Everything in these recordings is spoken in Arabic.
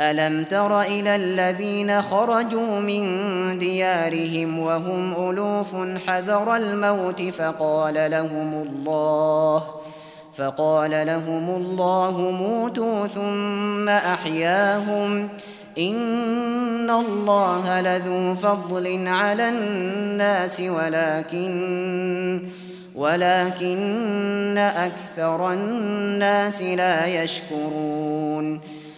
ألم تر إلى الذين خرجوا من ديارهم وهم ألوف حذر الموت فقال لهم الله فقال لهم الله موتوا ثم أحياهم إن الله لذو فضل على الناس ولكن ولكن أكثر الناس لا يشكرون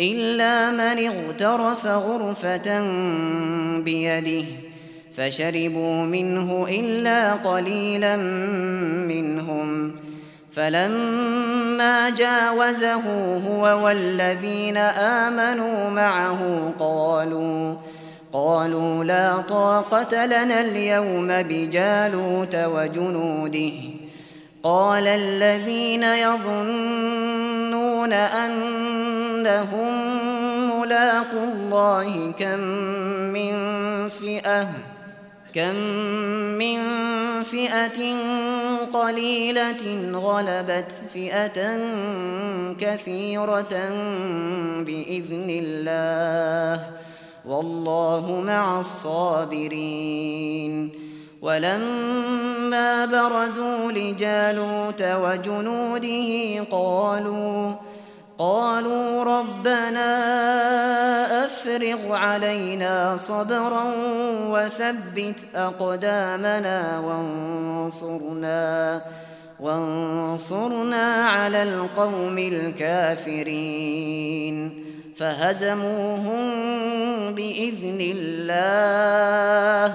إلا من اغترف غرفة بيده فشربوا منه إلا قليلا منهم فلما جاوزه هو والذين آمنوا معه قالوا قالوا لا طاقة لنا اليوم بجالوت وجنوده قال الذين يظنون يحسبون أنهم مُّلَاقُو الله كم من فئة كم من فئة قليلة غلبت فئة كثيرة بإذن الله والله مع الصابرين ولما برزوا لجالوت وجنوده قالوا قالوا ربنا أفرغ علينا صبرا وثبت أقدامنا وانصرنا وانصرنا على القوم الكافرين فهزموهم بإذن الله